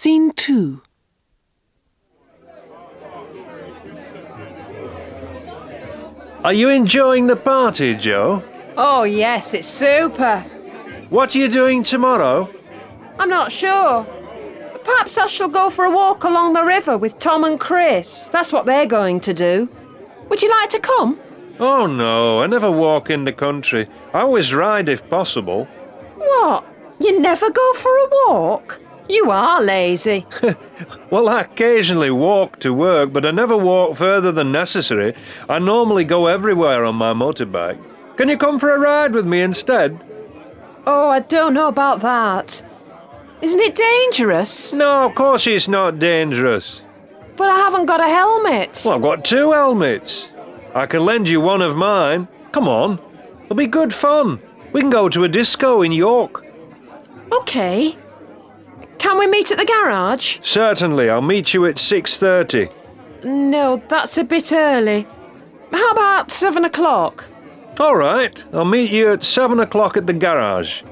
Scene 2. Are you enjoying the party, Joe? Oh, yes, it's super. What are you doing tomorrow? I'm not sure. Perhaps I shall go for a walk along the river with Tom and Chris. That's what they're going to do. Would you like to come? Oh no, I never walk in the country. I always ride if possible. What? You never go for a walk? You are lazy. Well, I occasionally walk to work, but I never walk further than necessary. I normally go everywhere on my motorbike. Can you come for a ride with me instead? oh, I don't know about that. Isn't it dangerous? No, of course it's not dangerous. But I haven't got a helmet. Well, I've got two helmets. I can lend you one of mine. Come on. It'll be good fun. We can go to a disco in York. Okay. Can we meet at the garage? Certainly, I'll meet you at 6:30. No, that's a bit early. How about seven o'clock? All right, I'll meet you at 7 o'clock at the garage.